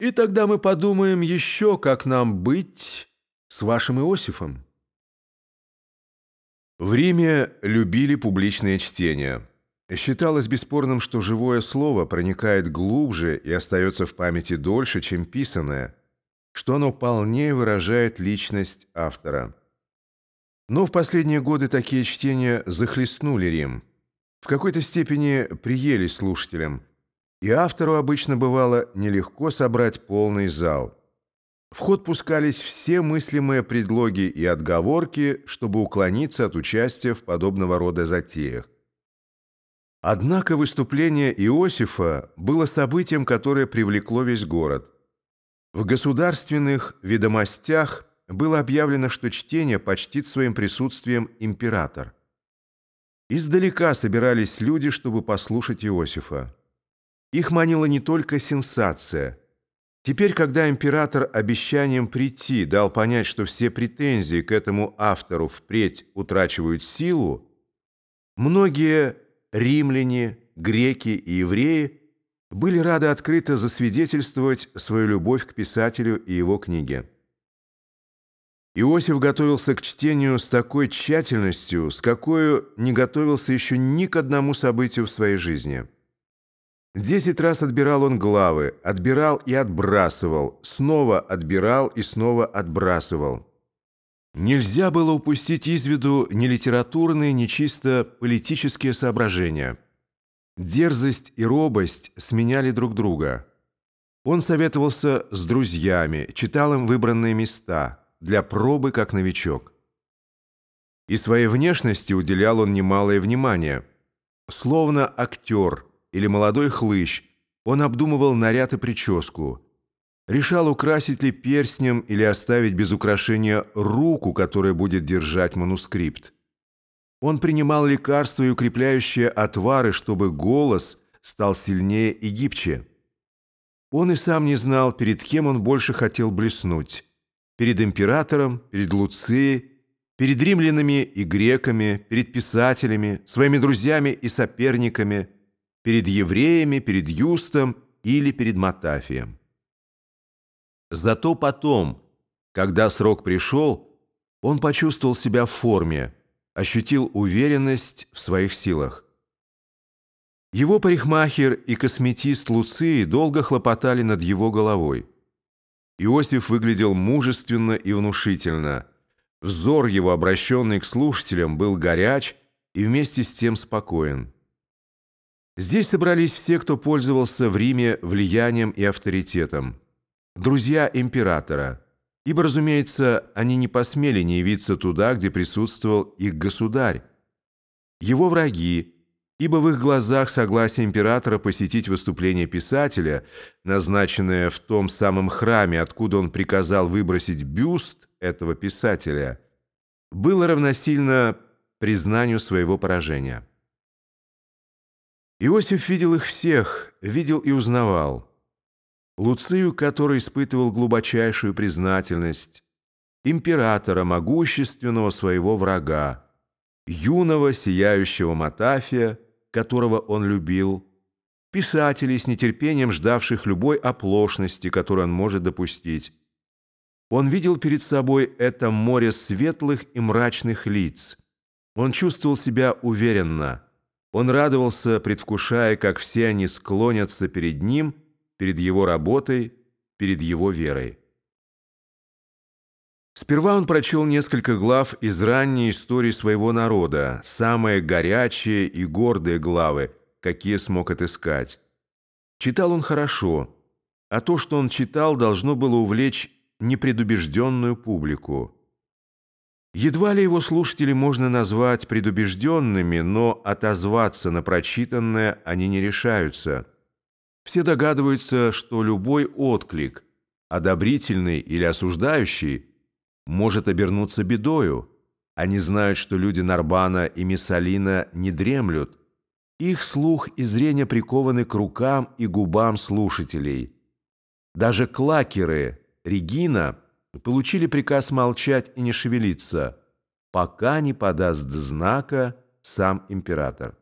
И тогда мы подумаем еще, как нам быть с вашим Иосифом. В Риме любили публичное чтение. Считалось бесспорным, что живое слово проникает глубже и остается в памяти дольше, чем писанное, что оно полнее выражает личность автора. Но в последние годы такие чтения захлестнули Рим. В какой-то степени приелись слушателям – и автору обычно бывало нелегко собрать полный зал. В ход пускались все мыслимые предлоги и отговорки, чтобы уклониться от участия в подобного рода затеях. Однако выступление Иосифа было событием, которое привлекло весь город. В государственных ведомостях было объявлено, что чтение почтит своим присутствием император. Издалека собирались люди, чтобы послушать Иосифа. Их манила не только сенсация. Теперь, когда император обещанием прийти дал понять, что все претензии к этому автору впредь утрачивают силу, многие римляне, греки и евреи были рады открыто засвидетельствовать свою любовь к писателю и его книге. Иосиф готовился к чтению с такой тщательностью, с какой не готовился еще ни к одному событию в своей жизни – Десять раз отбирал он главы, отбирал и отбрасывал, снова отбирал и снова отбрасывал. Нельзя было упустить из виду ни литературные, ни чисто политические соображения. Дерзость и робость сменяли друг друга. Он советовался с друзьями, читал им выбранные места, для пробы как новичок. И своей внешности уделял он немалое внимание. Словно актер – или молодой хлыщ, он обдумывал наряд и прическу. Решал, украсить ли перстнем или оставить без украшения руку, которая будет держать манускрипт. Он принимал лекарства и укрепляющие отвары, чтобы голос стал сильнее и гибче. Он и сам не знал, перед кем он больше хотел блеснуть. Перед императором, перед Луцией, перед римлянами и греками, перед писателями, своими друзьями и соперниками – перед евреями, перед Юстом или перед Матафием. Зато потом, когда срок пришел, он почувствовал себя в форме, ощутил уверенность в своих силах. Его парикмахер и косметист Луции долго хлопотали над его головой. Иосиф выглядел мужественно и внушительно. Взор его, обращенный к слушателям, был горяч и вместе с тем спокоен. Здесь собрались все, кто пользовался в Риме влиянием и авторитетом. Друзья императора. Ибо, разумеется, они не посмели не явиться туда, где присутствовал их государь. Его враги, ибо в их глазах согласие императора посетить выступление писателя, назначенное в том самом храме, откуда он приказал выбросить бюст этого писателя, было равносильно признанию своего поражения. Иосиф видел их всех, видел и узнавал. Луцию, который испытывал глубочайшую признательность, императора, могущественного своего врага, юного сияющего Матафия, которого он любил, писателей с нетерпением ждавших любой оплошности, которую он может допустить. Он видел перед собой это море светлых и мрачных лиц. Он чувствовал себя уверенно – он радовался, предвкушая, как все они склонятся перед ним, перед его работой, перед его верой. Сперва он прочел несколько глав из ранней истории своего народа, самые горячие и гордые главы, какие смог отыскать. Читал он хорошо, а то, что он читал, должно было увлечь непредубежденную публику. Едва ли его слушатели можно назвать предубежденными, но отозваться на прочитанное они не решаются. Все догадываются, что любой отклик, одобрительный или осуждающий, может обернуться бедою. Они знают, что люди Нарбана и Миссалина не дремлют. Их слух и зрение прикованы к рукам и губам слушателей. Даже клакеры, Регина – получили приказ молчать и не шевелиться, пока не подаст знака сам император.